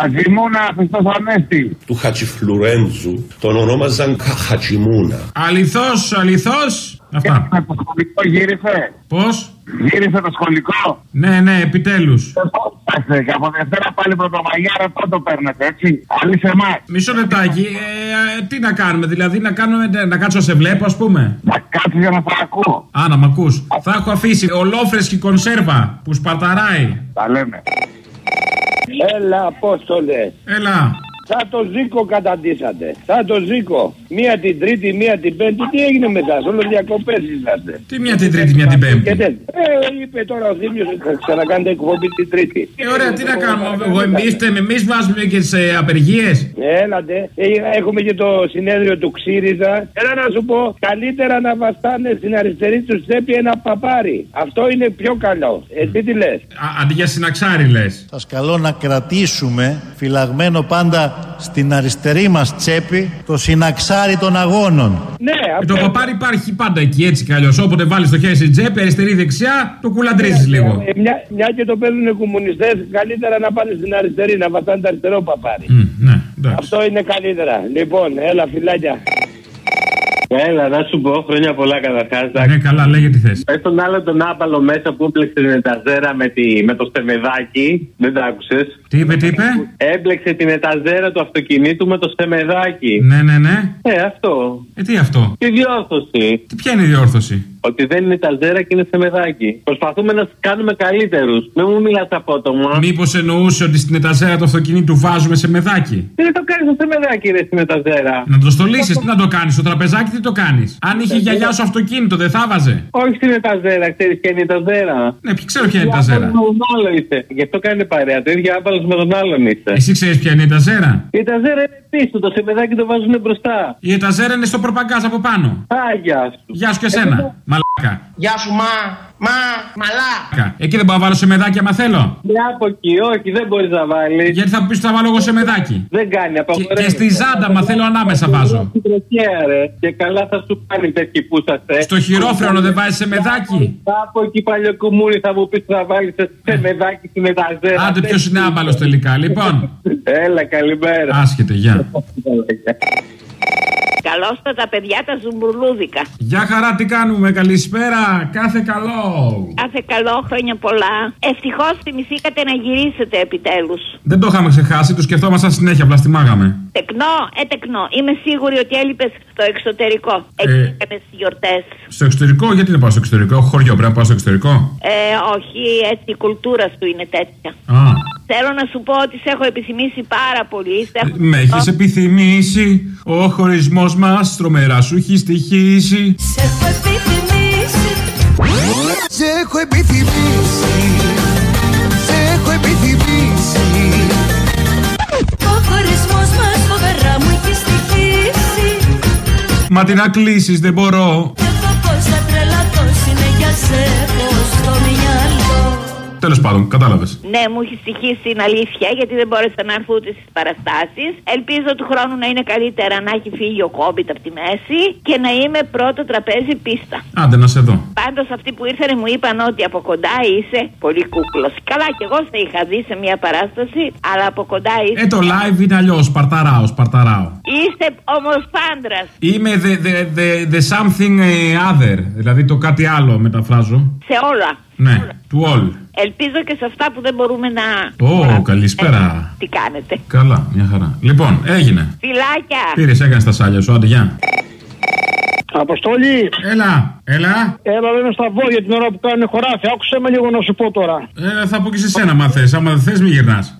Χατζημούνα, Χριστός Ανέστη. Του Χατζιφλουρέντζου τον ονόμαζαν Χατζημούνα. Αληθώς, αληθώς. Αυτά. Γύρισε το σχολικό, γύρισε. Πώς; Γύρισε το σχολικό. Ναι, ναι, επιτέλους. Ε, και από Δευτέρα πάλι πρωτομαγιά, πότε το παίρνετε, έτσι. Άλλη σε εμάς. Μισό λεπτάκι. Ε, ε, τι να κάνουμε, δηλαδή να, κάνουμε, να κάτσω να σε βλέπω, ας πούμε. Να κάτσεις για να σα ακούω. Α, να μ' ακούς. Θα έχω αφήσει ολόφρεσκη κονσέρβα που σπαρταράει. Τα λέμε. Έλα, Απόστολε. Έλα. Σαν το Ζήκο καταντήσατε. Σαν το Ζήκο. Μία την Τρίτη, μία την Πέμπτη. Τι έγινε μετά, όλο διακοπές είσαστε. Τι μία την Τρίτη, μία την Πέμπτη; Και τέτοια. Ε, είπε τώρα ο Δήμιο ότι θα ξανακάνετε εκπομπή την Τρίτη. Ε, ωραία, τι να κάνουμε. Εγώ εμείς βάζουμε και τις απεργίες. Έλατε. Ε, έχουμε και το συνέδριο του Ξύριζα. Έλα να σου πω, καλύτερα να βαστάνε στην αριστερή τους τσέπη ένα παπάρι. Αυτό είναι πιο καλό. Ε, τι τι λες; Αντί για συναξάρι λες. Σα καλώ να κρατήσουμε φυλαγμένο πάντα στην αριστερή μας τσέπη το συναξάρι των αγώνων. Ναι, ε, το παπάρι υπάρχει πάντα εκεί έτσι κι αλλιώς. Όποτε βάλεις το χέρι στην τσέπη, αριστερή δεξιά, το κουλαντρίζεις ναι, λίγο. Ε, μια, μια και το παίζουν οι κομμουνιστές, καλύτερα να πάνε στην αριστερή, να βατάνε το αριστερό παπάρι. Mm, ναι, Αυτό είναι καλύτερα. Λοιπόν, έλα φυλάκια. Έλα, να σου πω χρόνια πολλά καταρχάς. Ναι, καλά, λέγε τι θες. Πες τον άλλο τον άπαλο μέσα που έπλεξε την εταζέρα με, τη, με το στεμεδάκι. Δεν τα άκουσες; Τι είπε, τι είπε; Έμπλεξε την εταζέρα του αυτοκινήτου με το στεμεδάκι. Ναι, ναι, ναι. Ε, αυτό. Ε, τι αυτό; Τη διόρθωση. Τι ποια είναι η διόρθωση; Ότι δεν είναι ταζέρα και είναι στεμεδάκι. Προσπαθούμε να του κάνουμε καλύτερους. Μην μου μιλάς απότομα. Μήπως εννοούσε ότι στην εταζέρα του αυτοκινήτου βάζουμε σε μεδάκι. Τι δεν το κάνεις στο στεμεδάκι, ρε στην εταζέρα. Να το στολίσεις, τι να το κάνεις. Στο τραπεζάκι τι το κάνεις; Αν είχε η γιαγιά σου αυτοκίνητο, δεν θα βάζε; Όχι στην εταζέρα, ξέρεις ποια είναι η εταζέρα. Ναι, ποιο ξέρω ποια είναι η εταζέρα. Με τον άλλο είσαι. Γι' αυτό κάνει παρέα. Το ίδιο άπαλος με τον άλλον είσαι. Εσύ ξέρεις ποια είναι η εταζέρα. Η εταζέρα είναι πίσω, το σεμεδάκι το βάζουν μπροστά. Η εταζέρα είναι στο προπαγκάζ από πάνω. Α, γεια σου. Γεια σου και εσένα. Μαλάκα. Γεια σου, μα. Μα, μαλά. Εκεί δεν μπορώ να βάλω σε μεδάκι άμα θέλω. Ναι, από εκεί, όχι, δεν μπορείς να βάλεις. Γιατί θα πεις ότι θα βάλω εγώ σε μεδάκι. Δεν κάνει, απαγορεύεται. Και, και στη ζάντα, μα θέλω ανάμεσα βάζω. ρε. Και καλά θα σου κάνει τέτοιοι που είσαστε. Στο χειρόφρενο δεν βάζεις σε μεδάκι. Από εκεί παλιό κουμούρι θα μου πεις να βάλεις σε μεδάκι στην εταζέρα. Άντε, ποιος είναι άμπαλος τελικά, λοιπόν. Έλα, καλημέρα. Άσχετε, γεια. Καλώ τα παιδιά τα ζουμπουρλούδικα. Γεια χαρά, τι κάνουμε, καλησπέρα, κάθε καλό. Κάθε καλό, χρόνια πολλά. Ευτυχώς θυμηθήκατε να γυρίσετε επιτέλους. Δεν το είχαμε ξεχάσει, το σκεφτόμασταν συνέχεια, απλά στιμάγαμε. Τεκνό, ε τεκνό. Είμαι σίγουρη ότι έλειπες στο εξωτερικό. Εκεί Ε, έκανε τις γιορτές. Στο εξωτερικό, γιατί να πάω στο εξωτερικό, έχω χωριό, πρέπει να πάω στο εξωτερικό; Ε, όχι, έτσι η κουλτούρα σου είναι τέτοια. Α. Θέλω να σου πω ότι σε έχω επιθυμήσει πάρα πολύ. Σε έχω- Με έχεις επιθυμήσει, ο χωρισμός μας τρομερά σου έχει στοιχήσει. Σε έχω επιθυμήσει Σε έχω επιθυμήσει Σε έχω επιθυμήσει Ο χωρισμός μας φοβερά μου έχει στοιχήσει Μα τι να κλείσεις, δεν μπορώ. Και το πως θα τρελαθώ συνέχεια σε έχω στο μυαλό Τέλος πάντων, κατάλαβες. Ναι, μου έχεις στοιχήσει την αλήθεια γιατί δεν μπόρεσα να έρθω ούτε στις παραστάσεις. Ελπίζω του χρόνου να είναι καλύτερα να έχει φύγει ο κόμπιτ από τη μέση και να είμαι πρώτο τραπέζι πίστα. Άντε να σε δω. Πάντως αυτοί που ήρθαν μου είπαν ότι από κοντά είσαι πολύ κούκλος. Καλά, κι εγώ σε είχα δει σε μια παράσταση, αλλά από κοντά είσαι. Ε, το live είναι αλλιώς. Σπαρταράω, σπαρταράω. Είστε όμως πάντρας. Είμαι the, the, the, the something eh, other. Δηλαδή το κάτι άλλο μεταφράζω. Σε όλα. Ναι, to all. Ελπίζω και σε αυτά που δεν μπορούμε να. Ω, καλησπέρα. Τι κάνετε; Καλά, μια χαρά. Λοιπόν, έγινε. Φιλάκια. Πήρες, έκανες τα σάλια σου, άντε, γεια. Αποστολή! Έλα, έλα. Έλα, λέμε στα βόδια την ώρα που κάνουν χωράφι. Άκουσε με λίγο να σου πω τώρα. Ε, θα πω και σε σένα, μα θες. Άμα δεν θες, μη γυρνάς.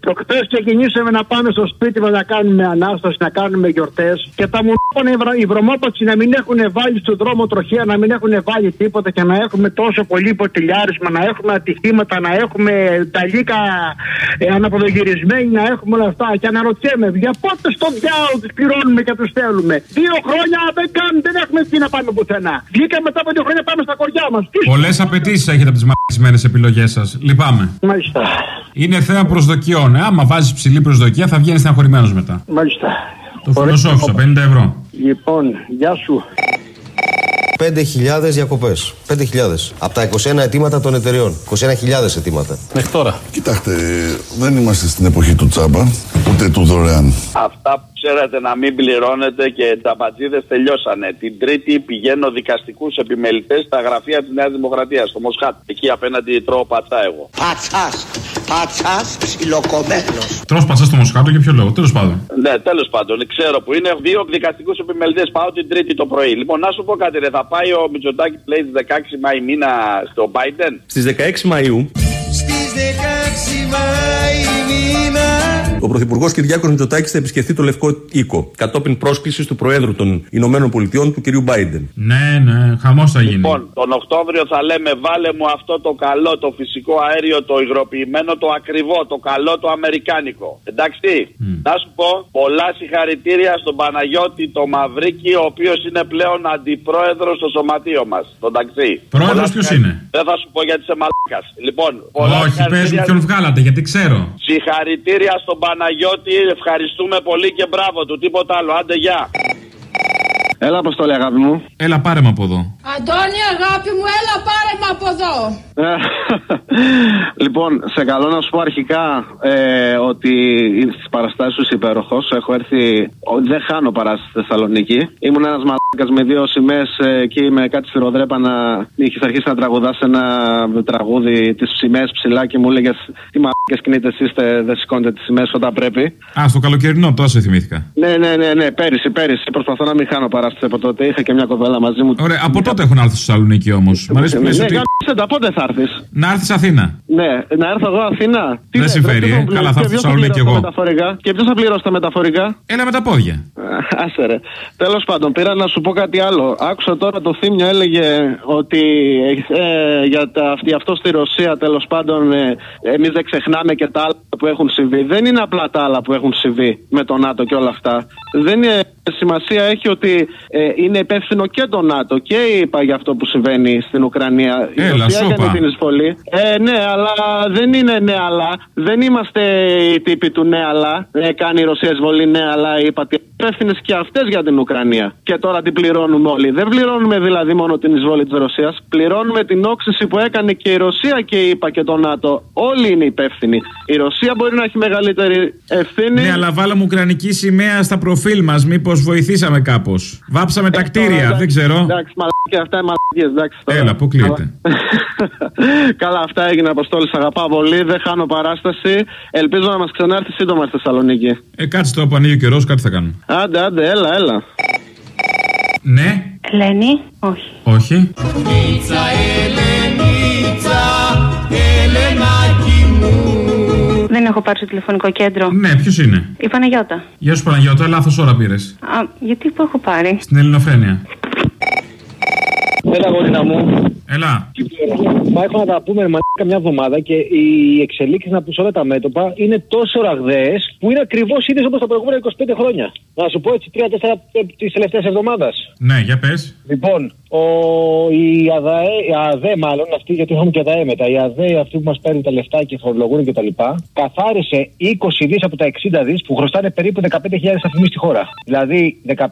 Προχθέ ξεκινήσαμε να πάμε στο σπίτι μας να κάνουμε ανάσταση, να κάνουμε γιορτές. Και τα μου είπαν οι βρωμόπατσοι να μην έχουν βάλει στον δρόμο τροχέα, να μην έχουν βάλει τίποτα και να έχουμε τόσο πολύ ποτηλιάρισμα, να έχουμε ατυχήματα, να έχουμε τα λύκα ε, αναποδογυρισμένοι, να έχουμε όλα αυτά. Και αναρωτιέμαι, για πότε στον διάολο του πληρώνουμε και τους στέλνουμε. Δύο χρόνια δεν κάνουν, δεν έχουμε τι να πάμε πουθενά. Βγήκα μετά από δύο χρόνια πάμε στα κοριά μας. Πολλές απαιτήσεις έχετε από τις μαγισμένε επιλογές σας. Λυπάμαι. Μάλιστα. Είναι θέμα προσδοκιών. Ε. Άμα βάζεις ψηλή προσδοκία, θα βγαίνεις στεναχωρημένος μετά. Μάλιστα. Το φιλοσόφισα, 50 ευρώ. Λοιπόν, γεια σου. 5.000 διακοπές. 5.000. Από τα 21 αιτήματα των εταιρεών. 21.000 αιτήματα. Μέχρι τώρα. Κοιτάξτε, δεν είμαστε στην εποχή του τσάμπα, ούτε του δωρεάν. Αυτά που ξέρατε να μην πληρώνετε και τα μπατζίδες τελειώσανε. Την Τρίτη πηγαίνω δικαστικούς επιμελητές στα γραφεία της Νέας Δημοκρατίας, στο Μοσχάτ. Εκεί απέναντι τρώω πατσά εγώ. Πατσάς. Πατσάς ψιλοκομμένος. Τρώ πατσάς στο Μοσχάτο για ποιο λόγο, τέλος πάντων. Ναι, τέλος πάντων, ξέρω που είναι δύο δικαστικούς επιμελητές. Πάω την Τρίτη το πρωί. Λοιπόν, να σου πω κάτι, ρε, θα πάει ο Μητσοτάκη λέει στις 16 Μάη μήνα στο Biden; Στις 16 Μαου Στις 16 Μάη μήνα Ο Πρωθυπουργός Κυριάκος Μητσοτάκης θα επισκεφθεί το Λευκό Οίκο κατόπιν πρόσκλησης του Προέδρου των Ηνωμένων Πολιτειών του κ. Biden. Ναι, ναι, χαμός θα γίνει. Λοιπόν, τον Οκτώβριο θα λέμε βάλε μου αυτό το καλό, το φυσικό αέριο, το υγροποιημένο, το ακριβό, το καλό, το αμερικάνικο. Εντάξει. Να σου πω, πολλά συγχαρητήρια στον Παναγιώτη το Μαυρίκη, ο οποίος είναι πλέον αντιπρόεδρος στο σωματείο μας. Τον ταξί. Πρόεδρος ποιος είναι; Δεν θα σου πω γιατί είσαι μαλάκας. Λοιπόν, πολλά Όχι, πες μου συγχαρητήρια- ποιον βγάλατε, γιατί ξέρω. Συγχαρητήρια στον Παναγιώτη, ευχαριστούμε πολύ και μπράβο του. Τίποτα άλλο. Άντε, γεια. Έλα, Αποστόλη, αγάπη μου. Έλα, πάρε με από εδώ. Αντώνη αγάπη μου έλα πάρε με από εδώ Ε, λοιπόν, σε καλό να σου πω αρχικά ε, ότι στις παραστάσεις σου είσαι υπέροχος. Έχω έρθει. ο- Δεν χάνω παράσταση στη Θεσσαλονίκη. Ήμουν ένας μαλάκα με δύο σημαίες εκεί με κάτι στη Ροδρέπα να είχες αρχίσει να τραγουδάς ένα τραγούδι τις σημαίες ψηλά και μου έλεγες Τι μαλάκες κινείτε εσεί, τε- δεν σηκώνετε τις σημαίες όταν πρέπει. Α, στο καλοκαιρινό, τόσο θυμήθηκα. Ναι, ναι, ναι, ναι, πέρυσι, πέρυσι. Προσπαθώ να μην χάνω παράσταση από τότε. Είχα και μια κοπέλα μαζί μου. Ωραία, από τότε έχω να έρθω στη Θεσσαλονίκη όμως. Μ' αρέσει που Ναι, λες ναι, ότι. γάμισε τα, πότε θα έρθεις; Να έρθεις Αθήνα. Ναι, να έρθω εγώ Αθήνα. Τι Δεν λες, συμφέρει, ρε, ποιος ε. θα Καλά, θα έρθω πληρώσει- στη Θεσσαλονίκη ποιος θα εγώ. πληρώσει τα μεταφορικά; Και ποιος θα πληρώσει τα μεταφορικά; Έλα με τα πόδια. Άσε ρε. Τέλος πάντων, πήρα να σου πω κάτι άλλο. Άκουσα τώρα το θύμιο έλεγε ότι ε, για τα, αυτή, αυτό στη Ρωσία τέλος πάντων ε, εμείς δεν ξεχνάμε και τα άλλα που έχουν συμβεί. Δεν είναι απλά τα άλλα που έχουν συμβεί με το ΝΑΤΟ και όλα αυτά. Δεν είναι σημασία έχει ότι ε, είναι υπεύθυνο και το ΝΑΤΟ και η ΕΠΑ για αυτό που συμβαίνει στην Ουκρανία. Η Έλα, Ρωσία σόπα. έκανε την εισβολή. Ε, ναι, αλλά δεν είναι ναι, αλλά. Δεν είμαστε οι τύποι του ναι, αλλά. Ε, κάνει η Ρωσία εισβολή, ναι, αλλά είπα τι υπεύθυνες και αυτές για την Ουκρανία. Και τώρα την πληρώνουμε όλοι. Δεν πληρώνουμε δηλαδή μόνο την εισβολή της Ρωσίας. Πληρώνουμε την όξυση που έκανε και η Ρωσία και η ΕΠΑ και το ΝΑΤΟ. Όλοι είναι υπεύθυνοι. Η Ρωσία μπορεί να έχει μεγαλύτερη ευθύνη. Ναι, αλλά βάλαμε ουκρανική σημαία στα προφίλ μας. Μήπως βοηθήσαμε κάπως; Βάψαμε τα κτίρια, Τώρα, δεν ξέρω. Εντάξει, μαλακία, αυτά είναι μαλακίες, εντάξει. τώρα. Έλα, αποκλείεται. Καλά, αυτά έγινε Αποστόλη. Σ' αγαπάω πολύ. Δεν χάνω παράσταση. Ελπίζω να μας ξανάρθει σύντομα στη Θεσσαλονίκη. Ε, κάτσε τώρα που ανοίγει ο καιρός, κάτι θα κάνουμε. Άντε, άντε, έλα, έλα. Ναι, Ελένη, όχι. όχι. Μίτσα, Ελενίτσα, Ελενάκι μου Δεν έχω πάρει στο τηλεφωνικό κέντρο. Ναι, ποιος είναι; Η Παναγιώτα. Γεια σου Παναγιώτα, λάθος ώρα πήρες. Α, γιατί που έχω πάρει; Στην Ελληνοφρένεια. Έλα, γορίνα μου. Έλα. Μα έχω να τα πούμε μαλάκα μια εβδομάδα και οι εξελίξεις να σε όλα τα μέτωπα είναι τόσο ραγδαίες που είναι ακριβώς ίδιες όπως τα προηγούμενα 25 χρόνια. Να σου πω έτσι 3-4 τη τελευταία εβδομάδα. Ναι, για πες. Λοιπόν, ο, η, ΑΔΑΕ, η ΑΔΕ, μάλλον αυτή, γιατί είχαμε και ΑΔΕ μετά, η ΑΔΕ αυτή που μας παίρνει τα λεφτά και φορολογούν και τα λοιπά, καθάρισε 20 δις από τα 60 δις που χρωστάνε περίπου 15.000 αφημί στη χώρα. Δηλαδή 15.000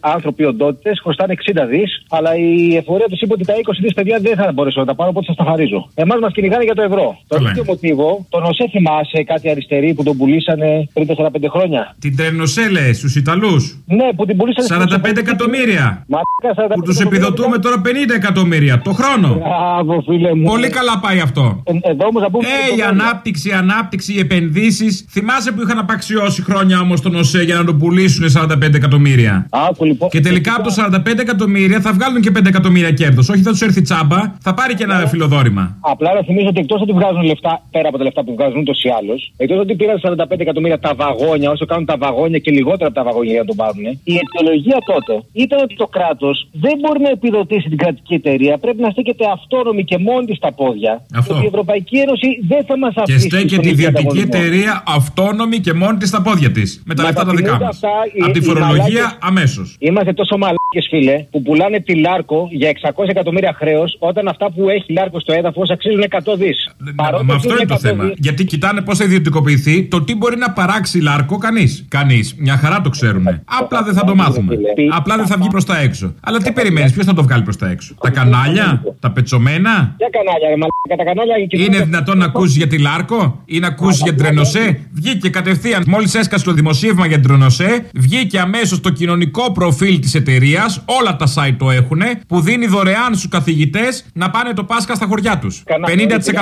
άνθρωποι οντότητες χρωστάνε 60 δις, αλλά η εφορία τους είπε ότι τα 20 δις παιδιά δεν θα μπορέσω να τα πάρω, οπότε σα τα χαρίζω. Εμάς μας κυνηγάνε για το ευρώ. Το Καλά ίδιο μοτίβο, τον ΟΣΕ θυμάσαι κάτι αριστερή που τον πουλήσανε πριν 4-5 χρόνια; Την Τρενοσέ λες, στους Ιταλούς; Ναι, που την πουλήσανε 45 εκατομμύρια. Μαλάκα, 45 Που τους επιδοτούμε τώρα 50 εκατομμύρια το χρόνο. Μπράβο, φίλε μου. Πολύ καλά πάει αυτό. Ε, εδώ όμως να πούμε. Ε, η ανάπτυξη, η ανάπτυξη, οι επενδύσεις. Θυμάσαι που είχαν απαξιώσει χρόνια όμως τον ΟΣΕ για να το πουλήσουν 45 εκατομμύρια; Άκου, λοιπόν. Και τελικά από τα 45 εκατομμύρια θα βγάλουν και 5 εκατομμύρια κέρδος. Όχι θα τους έρθει τσάμπα, θα πάρει και ένα φιλοδόρημα. Απλά να θυμίσω ότι εκτός ότι βγάζουν λεφτά, πέρα από τα λεφτά που βγάζουν ούτως ή άλλως, εκτός ότι πήραν 45 εκατομμύρια τα βαγόνια, όσο κάνουν τα βαγόνια και λιγότερα από τα βαγόνια για να το πάρουν, η αιτιολογία τότε ήταν ότι το κράτος δεν μπορεί να επιδοτήσει την κρατική εταιρεία, πρέπει να στέκεται αυτόνομη και μόνη της στα πόδια. Αυτό. Και η Ευρωπαϊκή Ένωση δεν θα μας Και αφήσει. στέκεται στον η ίδιο ιδιωτική ανταγωνισμό. εταιρεία αυτόνομη και μόνη της στα πόδια της. Με τα λεφτά τα δικά Μεταποιούνται μας. αυτά οι- Από τη οι φορολογία μαλάκες- αμέσως. Είμαστε τόσο μαλάκες φίλε που πουλάνε τη Λάρκο για 600 εκατομμύρια χρέος όταν αυτά που έχει Λάρκο στο έδαφος αξίζουν 100 δις. Μα αυτός είναι το θέμα. Γιατί κοιτάνε πώς θα ιδιωτικοποιηθεί, το τι μπορεί να παράξει Λάρκο κανείς. Κανείς. Μια χαρά το ξέρουμε. Απλά δεν θα το μάθουμε. Απλά δεν θα βγει προς τα έξω. Αλλά τι περιμένεις, ποιος θα το βγάλει προς τα έξω; Τα κανάλια, τα πετσομένα. Για κανάλια, ρε μαλάκα, τα κανάλια Είναι δυνατόν να ακούσει για τη Λάρκο ή να ακούσει για την Τρενοσέ; Βγήκε κατευθείαν, μόλις έσκασε το δημοσίευμα για την Τρενοσέ, βγήκε αμέσως το κοινωνικό προφίλ της εταιρείας, όλα τα site το έχουν, που δίνει δωρεάν στους καθηγητές να πάνε το Πάσχα στα χωριά τους.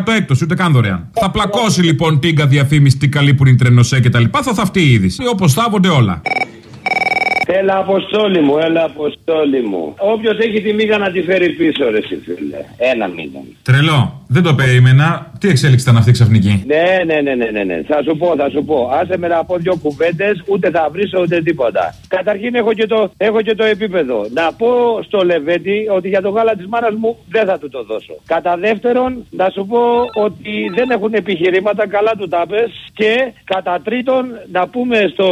50% έκπτωση, ούτε καν δωρεάν. Θα πλακώσει λοιπόν τίγκα διαφήμιση τι καλή που είναι η Τρενοσέ κτλ. Θα θαυτεί η είδηση. Όπως θάβονται όλα. Έλα, αποστόλη μου, έλα, αποστόλη μου. Όποιος έχει τη μίγα να τη φέρει πίσω, ρε εσύ, φίλε. Ένα μήνα. Τρελό. Δεν το περίμενα. Τι εξέλιξη ήταν αυτή ξαφνική; Ναι, ναι, ναι, ναι, ναι, ναι. Θα σου πω, θα σου πω. Άσε με να πω δύο κουβέντες, ούτε θα βρεις ούτε τίποτα. Καταρχήν έχω και, το, έχω και το επίπεδο. Να πω στο Λεβέντι ότι για το γάλα της μάνας μου δεν θα του το δώσω. Κατά δεύτερον, να σου πω ότι δεν έχουν επιχειρήματα, καλά του τα πες. Και κατά τρίτον, να πούμε στο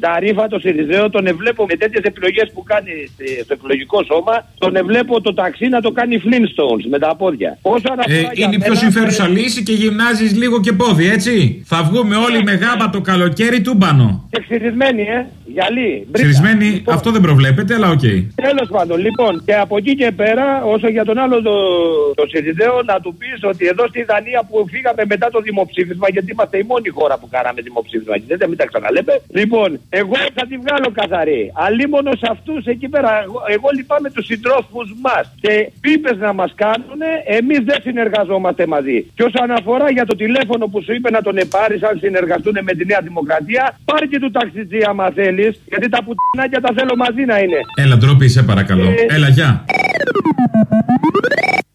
ταρίφα, το Σιριζέο, τον εβλέπω με τέτοιες επιλογές που κάνει στο εκλογικό σώμα, τον εβλέπω το ταξί να το κάνει Flintstones με τα πόδια. Όσο αναφορά Ε, για είναι η πιο μένα, συμφέρουσα λύση και γυμνάζεις λίγο και πόδι, έτσι. Θα βγούμε όλοι με γάμπα το καλοκαίρι τούμπανο. Και ξυρισμένη, ε. Γυαλί. Ξυρισμένοι, αυτό δεν προβλέπεται, αλλά οκ. Τέλος πάντων, λοιπόν, και από εκεί και πέρα, όσο για τον άλλο το, το Σιριζέο, να του πεις ότι εδώ στη Δανία που φύγαμε μετά το δημοψήφισμα, γιατί είμαστε η μόνη χώρα που κάναμε δημοψήφισμα, και δεν μην τα ξαναλέμε. Λοιπόν, εγώ θα τη βγάλω καθαρή. Αλίμονος σε αυτούς εκεί πέρα. Εγώ, εγώ λυπάμαι τους συντρόφους μας. Και πίπες να μας κάνουν, εμείς δεν συνεργαζόμαστε μαζί. Και όσον αφορά για το τηλέφωνο που σου είπε να τον επάρεις, αν συνεργαστούν με τη Νέα Δημοκρατία, πάρει και του ταξιτζή άμα θέλεις. Γιατί τα πουτινάκια τα θέλω μαζί να είναι. Έλα, ντροπή, σε παρακαλώ. Ε, Έλα, γεια.